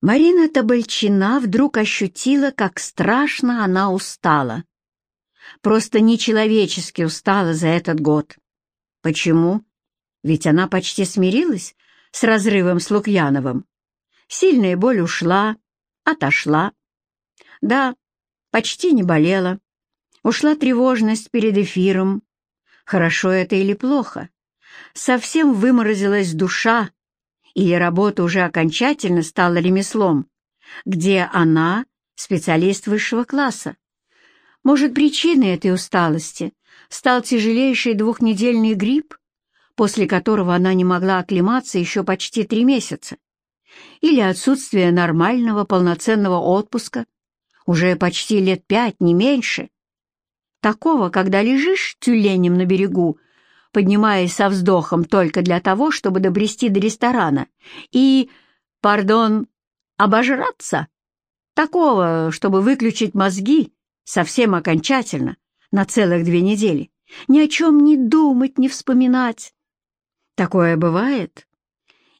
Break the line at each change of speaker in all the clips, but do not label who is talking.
Марина Табальчина вдруг ощутила, как страшно она устала. Просто нечеловечески устала за этот год. Почему? Ведь она почти смирилась с разрывом с Лукьяновым. Сильная боль ушла, отошла. Да, почти не болела. Ушла тревожность перед эфиром. Хорошо это или плохо? Совсем выморозилась душа, или работа уже окончательно стала ремеслом, где она специалист высшего класса. Может, причиной этой усталости стал тяжелейший двухнедельный грипп, после которого она не могла оклематься еще почти три месяца, или отсутствие нормального полноценного отпуска, уже почти лет пять, не меньше. Такого, когда лежишь тюленем на берегу, поднимаясь со вздохом только для того, чтобы добрести до ресторана и, пардон, обожраться. Такого, чтобы выключить мозги совсем окончательно на целых две недели, ни о чем не думать, не вспоминать. Такое бывает.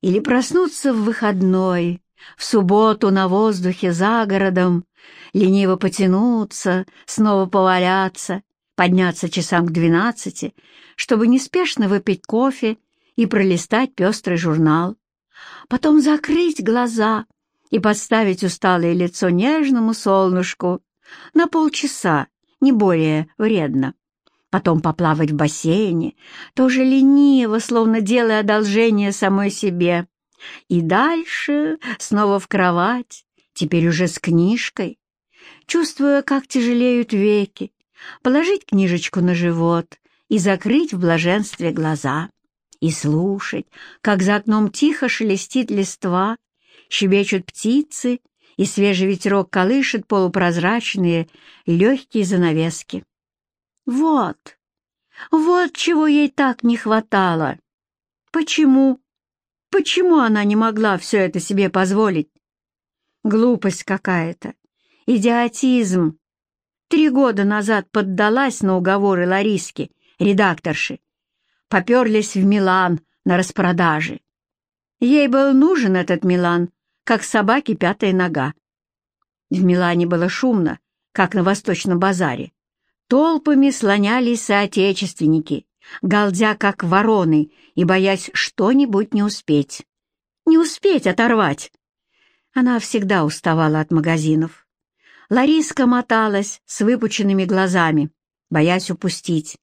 Или проснуться в выходной, в субботу на воздухе за городом, лениво потянуться, снова поваляться, подняться часам к двенадцати, чтобы неспешно выпить кофе и пролистать пестрый журнал, потом закрыть глаза и подставить усталое лицо нежному солнышку на полчаса, не более вредно. Потом поплавать в бассейне, тоже лениво, словно делая одолжение самой себе. И дальше снова в кровать, теперь уже с книжкой, чувствуя, как тяжелеют веки, положить книжечку на живот и закрыть в блаженстве глаза, и слушать, как за окном тихо шелестит листва, щебечут птицы, и свежий ветерок колышет полупрозрачные легкие занавески. Вот, вот чего ей так не хватало. Почему? Почему она не могла все это себе позволить? Глупость какая-то, идиотизм, Три года назад поддалась на уговоры Лариски, редакторши. Поперлись в Милан на распродаже. Ей был нужен этот Милан, как собаке пятая нога. В Милане было шумно, как на Восточном базаре. Толпами слонялись соотечественники, галдя как вороны и боясь что-нибудь не успеть. Не успеть оторвать. Она всегда уставала от магазинов. Лариска моталась с выпученными глазами, боясь упустить.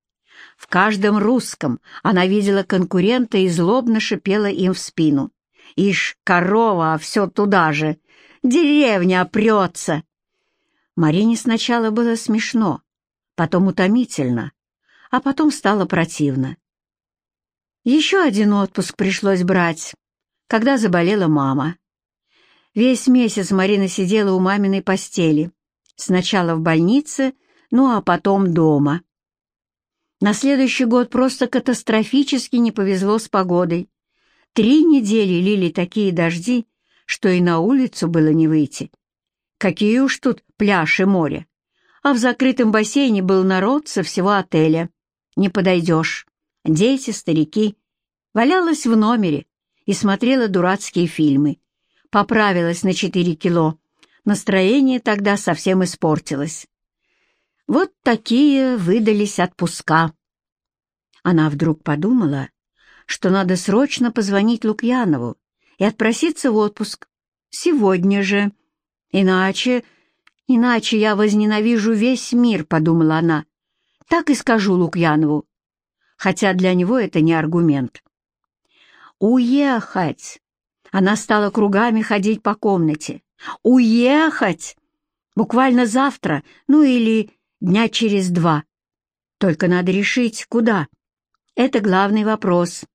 В каждом русском она видела конкурента и злобно шипела им в спину. «Ишь, корова, а все туда же! Деревня прется!» Марине сначала было смешно, потом утомительно, а потом стало противно. Еще один отпуск пришлось брать, когда заболела мама. Весь месяц Марина сидела у маминой постели, Сначала в больнице, ну а потом дома. На следующий год просто катастрофически не повезло с погодой. Три недели лили такие дожди, что и на улицу было не выйти. Какие уж тут пляж и море. А в закрытом бассейне был народ со всего отеля. Не подойдешь. Дети, старики. Валялась в номере и смотрела дурацкие фильмы. Поправилась на четыре кило Настроение тогда совсем испортилось. Вот такие выдались отпуска. Она вдруг подумала, что надо срочно позвонить Лукьянову и отпроситься в отпуск. Сегодня же. Иначе... Иначе я возненавижу весь мир, подумала она. Так и скажу Лукьянову. Хотя для него это не аргумент. Уехать! Она стала кругами ходить по комнате. Уехать! Буквально завтра, ну или дня через два. Только надо решить, куда. Это главный вопрос.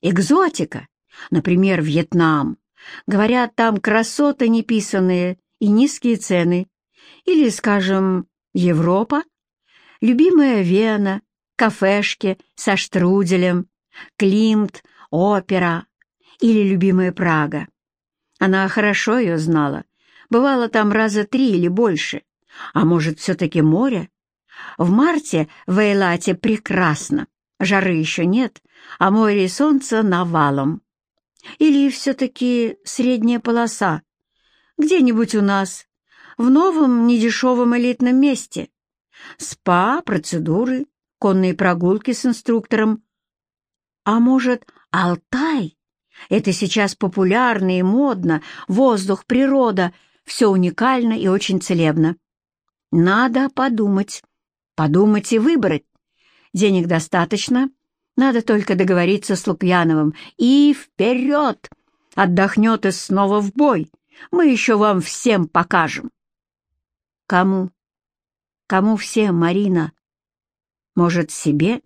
Экзотика, например, Вьетнам. Говорят, там красоты неписанные и низкие цены. Или, скажем, Европа. Любимая Вена, кафешки со штруделем, Климт, опера. Или любимая Прага. Она хорошо ее знала. Бывало там раза три или больше. А может, все-таки море? В марте в Эйлате прекрасно. Жары еще нет, а море и солнце навалом. Или все-таки средняя полоса. Где-нибудь у нас, в новом недешевом элитном месте. Спа, процедуры, конные прогулки с инструктором. А может, Алтай? Это сейчас популярно и модно, воздух, природа, все уникально и очень целебно. Надо подумать, подумать и выбрать. Денег достаточно, надо только договориться с Лукьяновым. И вперед! Отдохнет и снова в бой. Мы еще вам всем покажем. Кому? Кому всем, Марина? Может, себе?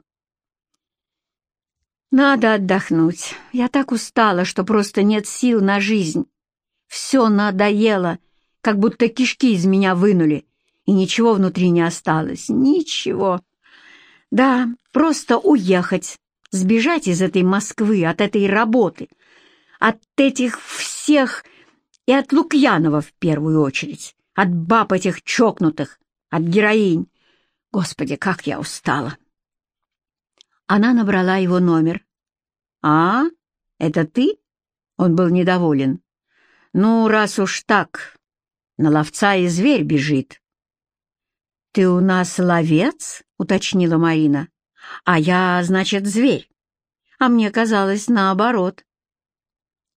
Надо отдохнуть. Я так устала, что просто нет сил на жизнь. Все надоело, как будто кишки из меня вынули, и ничего внутри не осталось. Ничего. Да, просто уехать, сбежать из этой Москвы, от этой работы, от этих всех и от Лукьянова в первую очередь, от баб этих чокнутых, от героинь. Господи, как я устала! Она набрала его номер. «А, это ты?» Он был недоволен. «Ну, раз уж так, на ловца и зверь бежит». «Ты у нас ловец?» — уточнила Марина. «А я, значит, зверь. А мне казалось наоборот».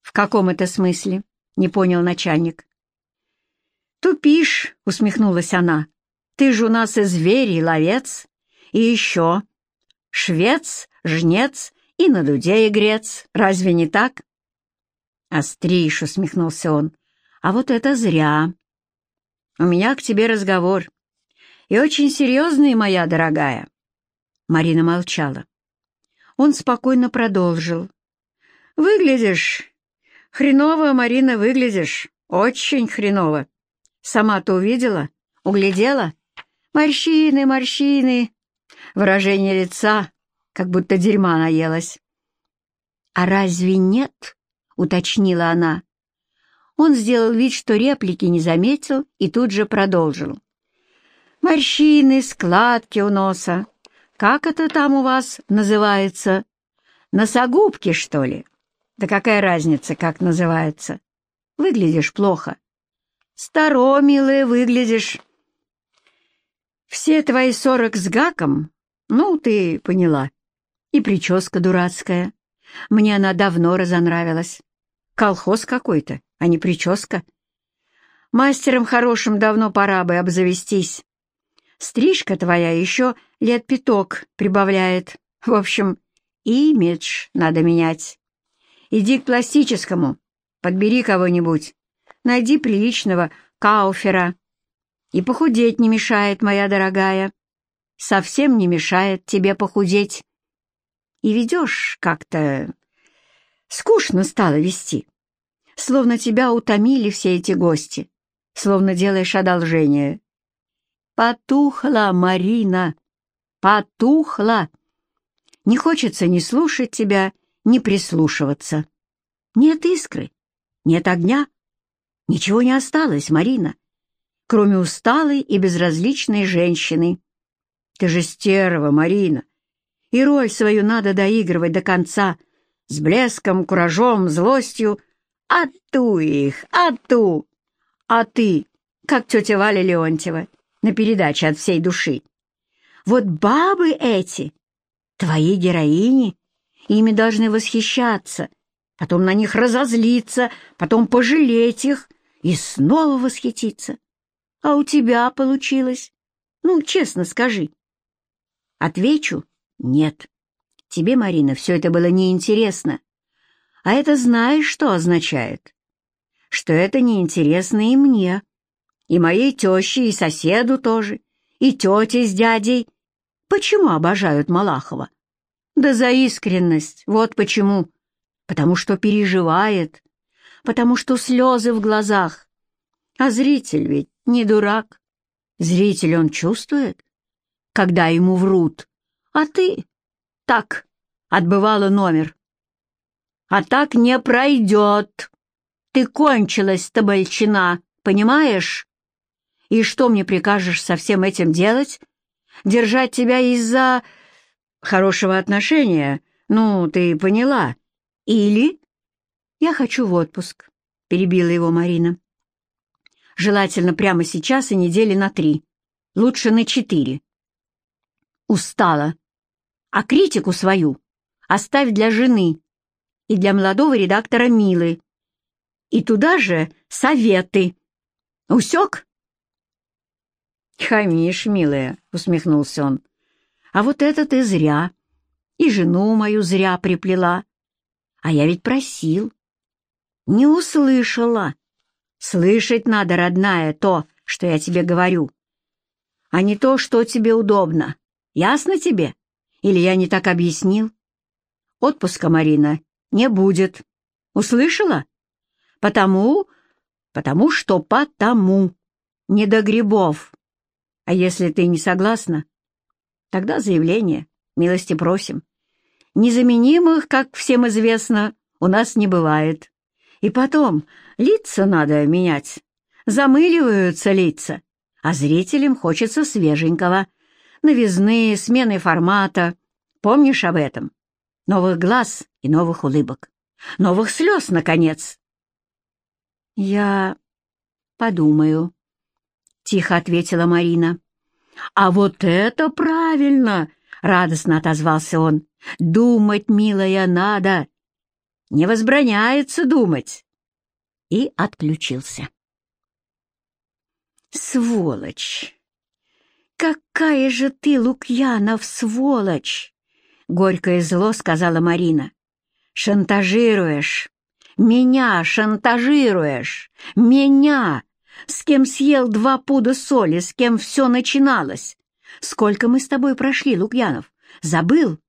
«В каком это смысле?» — не понял начальник. «Тупишь», — усмехнулась она. «Ты же у нас и зверь, и ловец, и еще швец, жнец и на дуде игрец. Разве не так?» «Остришь», — усмехнулся он. «А вот это зря. У меня к тебе разговор. И очень серьезный, моя дорогая». Марина молчала. Он спокойно продолжил. «Выглядишь... Хреново, Марина, выглядишь. Очень хреново. Сама-то увидела? Углядела? Морщины, морщины. Выражение лица, как будто дерьма наелась. «А разве нет?» — уточнила она. Он сделал вид, что реплики не заметил, и тут же продолжил. «Морщины, складки у носа. Как это там у вас называется? Носогубки, что ли? Да какая разница, как называется? Выглядишь плохо. Старо, милая, выглядишь. Все твои сорок с гаком, ну, ты поняла. И прическа дурацкая. Мне она давно разонравилась. Колхоз какой-то, а не прическа. Мастером хорошим давно пора бы обзавестись. Стрижка твоя еще лет пяток прибавляет. В общем, имидж надо менять. Иди к пластическому, подбери кого-нибудь. Найди приличного кауфера. И похудеть не мешает, моя дорогая. Совсем не мешает тебе похудеть. И ведешь как-то... Скучно стало вести. Словно тебя утомили все эти гости. Словно делаешь одолжение. Потухла, Марина, потухла. Не хочется ни слушать тебя, ни прислушиваться. Нет искры, нет огня. Ничего не осталось, Марина, кроме усталой и безразличной женщины. Ты же стерва, Марина, и роль свою надо доигрывать до конца, с блеском, куражом, злостью. Ату их, ату! А ты, как тетя Валя Леонтьева, на передаче от всей души. Вот бабы эти, твои героини, ими должны восхищаться, потом на них разозлиться, потом пожалеть их и снова восхититься. А у тебя получилось? Ну, честно скажи. Отвечу — нет. Тебе, Марина, все это было неинтересно. А это знаешь, что означает? Что это неинтересно и мне, и моей теще, и соседу тоже, и тете с дядей. Почему обожают Малахова? Да за искренность, вот почему. Потому что переживает, потому что слезы в глазах. А зритель ведь не дурак. Зритель он чувствует, когда ему врут. А ты так отбывала номер. А так не пройдет. Ты кончилась, табальчина, понимаешь? И что мне прикажешь со всем этим делать? Держать тебя из-за хорошего отношения? Ну, ты поняла. Или... Я хочу в отпуск, перебила его Марина. Желательно прямо сейчас и недели на три. Лучше на четыре. Устала. А критику свою оставь для жены и для молодого редактора Милы. И туда же советы. Усек? «Хамишь, милая», — усмехнулся он. «А вот это ты зря. И жену мою зря приплела. А я ведь просил. Не услышала. Слышать надо, родная, то, что я тебе говорю, а не то, что тебе удобно. Ясно тебе? Или я не так объяснил? Отпуска, Марина, не будет. Услышала? Потому, потому что потому. Не до грибов. А если ты не согласна, тогда заявление, милости просим. Незаменимых, как всем известно, у нас не бывает. И потом, лица надо менять. Замыливаются лица, а зрителям хочется свеженького. Новизны, смены формата. Помнишь об этом? Новых глаз и новых улыбок. Новых слез, наконец. Я подумаю, — тихо ответила Марина. «А вот это правильно!» — радостно отозвался он. «Думать, милая, надо. Не возбраняется думать». И отключился. «Сволочь! Какая же ты, Лукьянов, сволочь!» Горькое зло сказала Марина. «Шантажируешь! Меня шантажируешь! Меня! С кем съел два пуда соли, с кем все начиналось? Сколько мы с тобой прошли, Лукьянов? Забыл?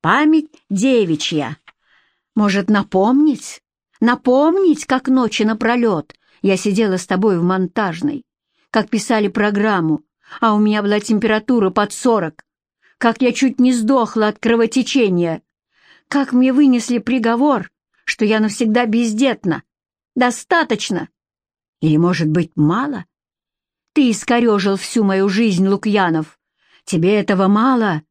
Память девичья. Может, напомнить? Напомнить, как ночи напролет я сидела с тобой в монтажной, как писали программу, а у меня была температура под сорок, как я чуть не сдохла от кровотечения, как мне вынесли приговор, что я навсегда бездетна. Достаточно. Или, может быть, мало? Ты искорежил всю мою жизнь, Лукьянов. Тебе этого мало?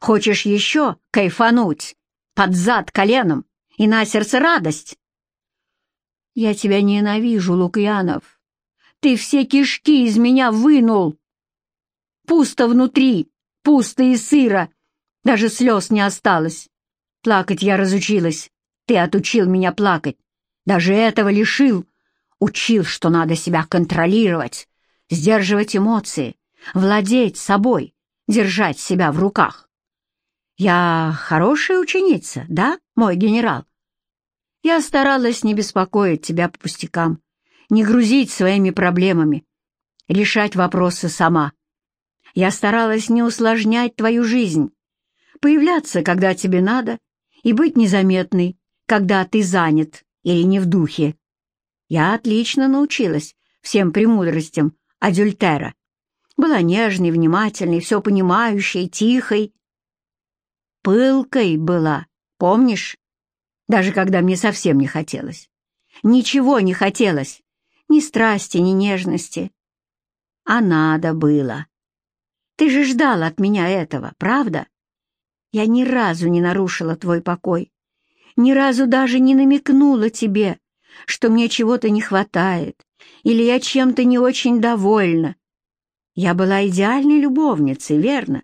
Хочешь еще кайфануть? Под зад коленом и на сердце радость? Я тебя ненавижу, Лукьянов. Ты все кишки из меня вынул. Пусто внутри, пусто и сыро. Даже слез не осталось. Плакать я разучилась. Ты отучил меня плакать. Даже этого лишил. Учил, что надо себя контролировать, сдерживать эмоции, владеть собой, держать себя в руках. Я хорошая ученица, да, мой генерал? Я старалась не беспокоить тебя по пустякам, не грузить своими проблемами, решать вопросы сама. Я старалась не усложнять твою жизнь, появляться, когда тебе надо, и быть незаметной, когда ты занят или не в духе. Я отлично научилась всем премудростям адюльтера. Была нежной, внимательной, все понимающей, тихой. Пылкой была, помнишь? Даже когда мне совсем не хотелось. Ничего не хотелось. Ни страсти, ни нежности. А надо было. Ты же ждал от меня этого, правда? Я ни разу не нарушила твой покой. Ни разу даже не намекнула тебе, что мне чего-то не хватает, или я чем-то не очень довольна. Я была идеальной любовницей, верно?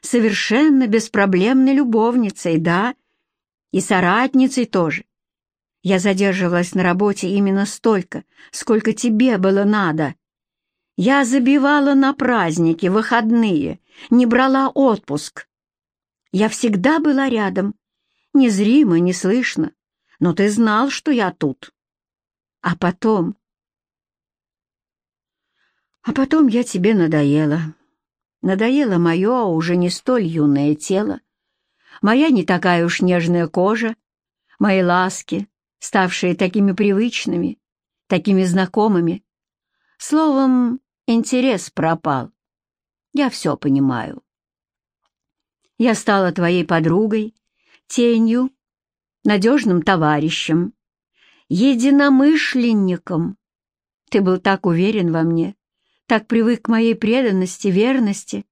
Совершенно беспроблемной любовницей, да, и соратницей тоже. Я задерживалась на работе именно столько, сколько тебе было надо. Я забивала на праздники, выходные, не брала отпуск. Я всегда была рядом, незримо, неслышно, но ты знал, что я тут. А потом... А потом я тебе надоела. Надоело мое, уже не столь юное тело, моя не такая уж нежная кожа, мои ласки, ставшие такими привычными, такими знакомыми. Словом, интерес пропал. Я все понимаю. Я стала твоей подругой, тенью, надежным товарищем, единомышленником. Ты был так уверен во мне, так привык к моей преданности, верности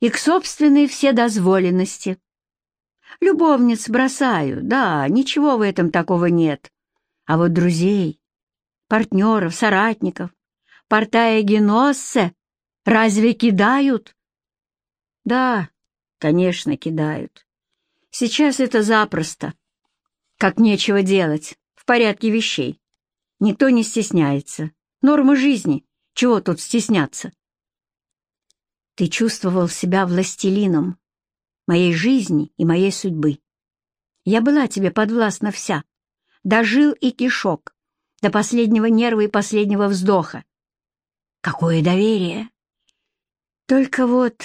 и к собственной вседозволенности. Любовниц бросаю, да, ничего в этом такого нет. А вот друзей, партнеров, соратников, Портая Геноссе? Разве кидают? Да, конечно, кидают. Сейчас это запросто. Как нечего делать, в порядке вещей. Никто не стесняется. Норма жизни. Чего тут стесняться? Ты чувствовал себя властелином моей жизни и моей судьбы. Я была тебе подвластна вся, дожил и кишок, до последнего нерва и последнего вздоха. Какое доверие! Только вот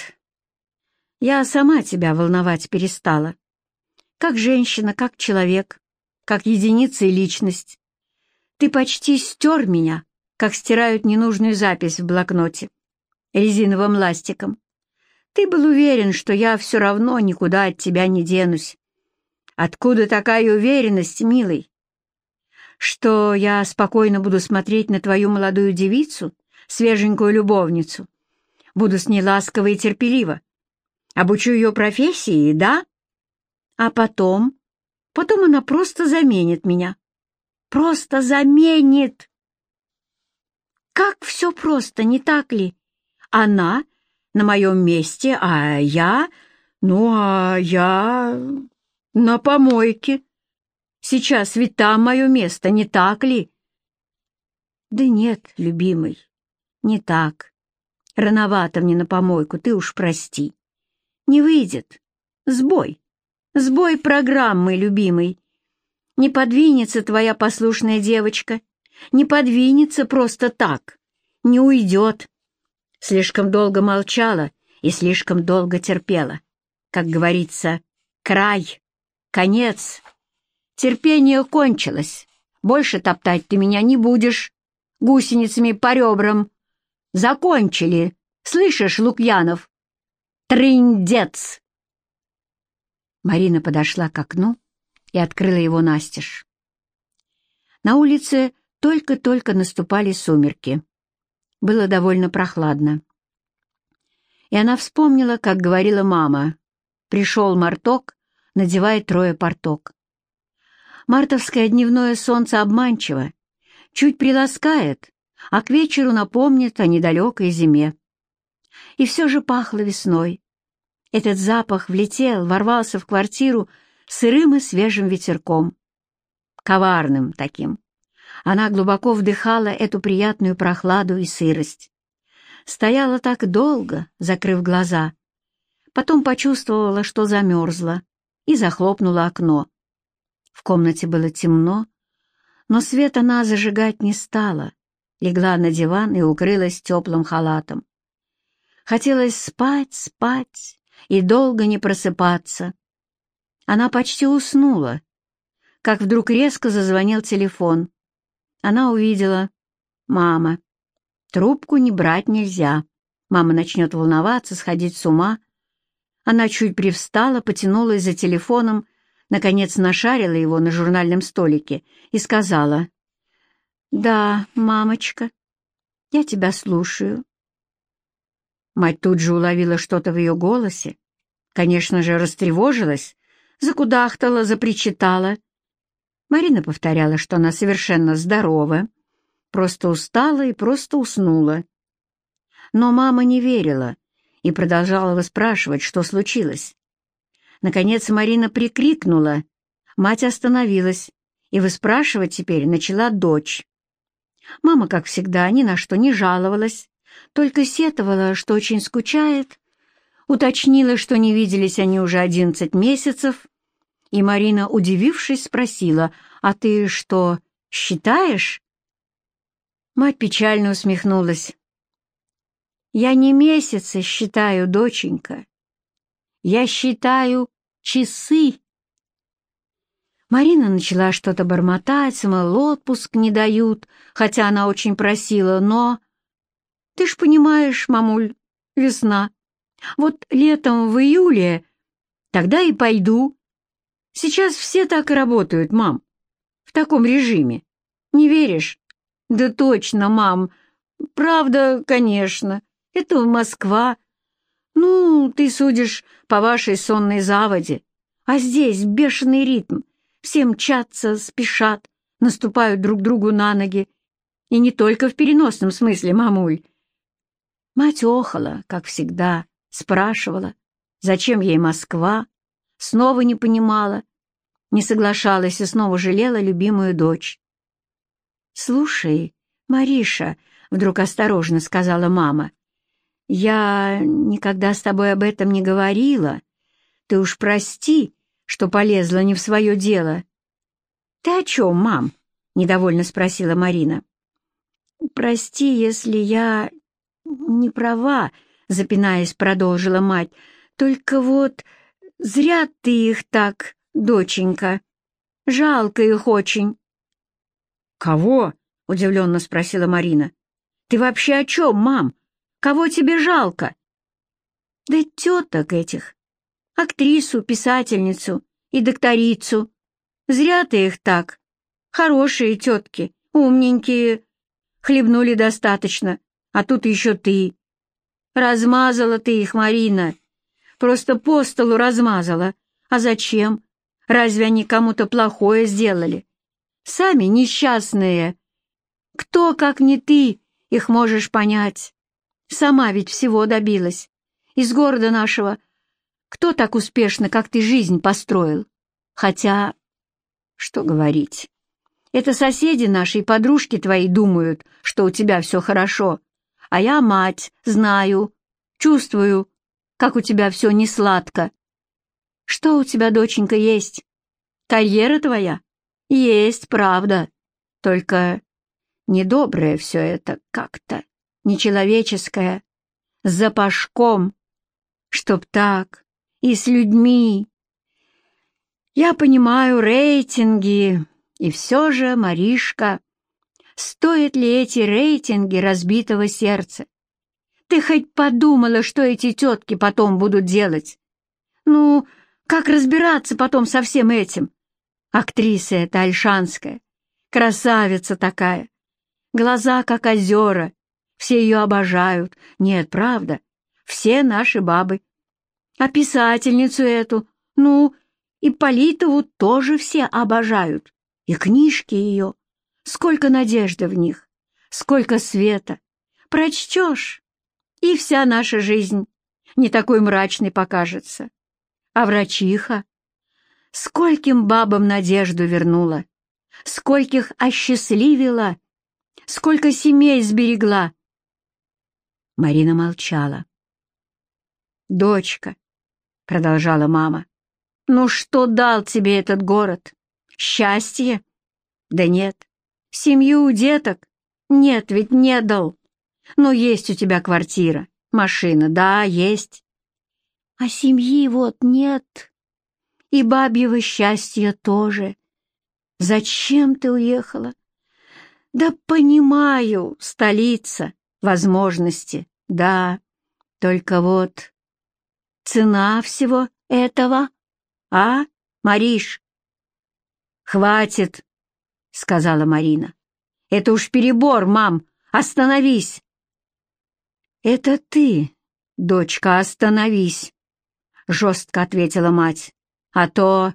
я сама тебя волновать перестала. Как женщина, как человек, как единица и личность. Ты почти стер меня, как стирают ненужную запись в блокноте, резиновым ластиком. Ты был уверен, что я все равно никуда от тебя не денусь. Откуда такая уверенность, милый? Что я спокойно буду смотреть на твою молодую девицу, свеженькую любовницу, буду с ней ласково и терпеливо, обучу ее профессии, да? А потом, потом она просто заменит меня. Просто заменит! Как все просто, не так ли? Она на моем месте, а я... Ну, а я... на помойке. Сейчас ведь там мое место, не так ли? Да нет, любимый, не так. Рановато мне на помойку, ты уж прости. Не выйдет. Сбой. Сбой программы, любимый. Не подвинется твоя послушная девочка. Не подвинется просто так. Не уйдет. Слишком долго молчала и слишком долго терпела. Как говорится, край, конец. Терпение кончилось. Больше топтать ты меня не будешь. Гусеницами по ребрам. Закончили. Слышишь, Лукьянов? Трындец! Марина подошла к окну и открыла его настежь. На улице только-только наступали сумерки. Было довольно прохладно. И она вспомнила, как говорила мама. Пришел марток, надевая трое порток. Мартовское дневное солнце обманчиво, чуть приласкает, а к вечеру напомнит о недалекой зиме. И все же пахло весной. Этот запах влетел, ворвался в квартиру сырым и свежим ветерком. Коварным таким. Она глубоко вдыхала эту приятную прохладу и сырость. Стояла так долго, закрыв глаза. Потом почувствовала, что замерзла, и захлопнула окно. В комнате было темно, но свет она зажигать не стала. Легла на диван и укрылась теплым халатом. Хотелось спать, спать и долго не просыпаться. Она почти уснула, как вдруг резко зазвонил телефон. Она увидела «Мама». Трубку не брать нельзя. Мама начнет волноваться, сходить с ума. Она чуть привстала, потянулась за телефоном, наконец нашарила его на журнальном столике и сказала «Да, мамочка, я тебя слушаю». Мать тут же уловила что-то в ее голосе, конечно же, растревожилась, закудахтала, запричитала. Марина повторяла, что она совершенно здорова, просто устала и просто уснула. Но мама не верила и продолжала выспрашивать, что случилось. Наконец Марина прикрикнула. Мать остановилась, и выспрашивать теперь начала дочь. Мама, как всегда, ни на что не жаловалась, только сетовала, что очень скучает, уточнила, что не виделись они уже одиннадцать месяцев, и Марина, удивившись, спросила, «А ты что, считаешь?» Мать печально усмехнулась. «Я не месяцы считаю, доченька. Я считаю часы». Марина начала что-то бормотать, мол, отпуск не дают, хотя она очень просила, но... Ты ж понимаешь, мамуль, весна. Вот летом в июле, тогда и пойду. Сейчас все так и работают, мам, в таком режиме. Не веришь? Да точно, мам. Правда, конечно. Это Москва. Ну, ты судишь по вашей сонной заводе. А здесь бешеный ритм. Все мчатся, спешат, наступают друг другу на ноги. И не только в переносном смысле, мамуль. Мать охала, как всегда, спрашивала, зачем ей Москва, снова не понимала, не соглашалась и снова жалела любимую дочь. «Слушай, Мариша», — вдруг осторожно сказала мама, — «я никогда с тобой об этом не говорила. Ты уж прости, что полезла не в свое дело». «Ты о чем, мам?» — недовольно спросила Марина. «Прости, если я не права», — запинаясь, продолжила мать. «Только вот зря ты их так, доченька. Жалко их очень».
«Кого?» — удивленно спросила Марина.
«Ты вообще о чем, мам? Кого тебе жалко?» «Да теток этих. Актрису, писательницу и докторицу. Зря ты их так. Хорошие тетки, умненькие. Хлебнули достаточно, а тут еще ты. Размазала ты их, Марина. Просто по столу размазала. А зачем? Разве они кому-то плохое сделали? Сами несчастные. Кто, как не ты, их можешь понять? Сама ведь всего добилась. Из города нашего кто так успешно, как ты, жизнь построил? Хотя, что говорить, это соседи наши и подружки твои думают, что у тебя все хорошо, а я мать, знаю, чувствую, как у тебя все не сладко. Что у тебя, доченька, есть? Карьера твоя? Есть, правда. Только недоброе все это как-то, нечеловеческое, запашком, чтоб так, и с людьми. Я понимаю рейтинги, и все же, Маришка, стоят ли эти рейтинги разбитого сердца? Ты хоть подумала, что эти тетки потом будут делать? Ну, как разбираться потом со всем этим? Актриса эта альшанская, красавица такая, глаза как озера, все ее обожают. Нет, правда, все наши бабы. А писательницу эту, ну, и Политову тоже все обожают. И книжки ее. Сколько надежды в них, сколько света. Прочтешь, и вся наша жизнь не такой мрачной покажется. А врачиха скольким бабам надежду вернула, скольких осчастливила, сколько семей сберегла. Марина молчала. «Дочка», — продолжала мама, — «ну что дал тебе этот город? Счастье? Да нет. Семью, деток? Нет, ведь не дал. Но есть у тебя квартира, машина, да, есть. А семьи вот нет. И бабьего счастья тоже. Зачем ты уехала? Да понимаю, столица, возможности, да. Только вот цена всего этого, а, Мариш? «Хватит!» — сказала Марина. «Это уж перебор, мам! Остановись!» «Это ты, дочка, остановись!» — жестко ответила мать. «А то...»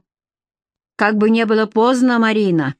«Как бы не было поздно, Марина!»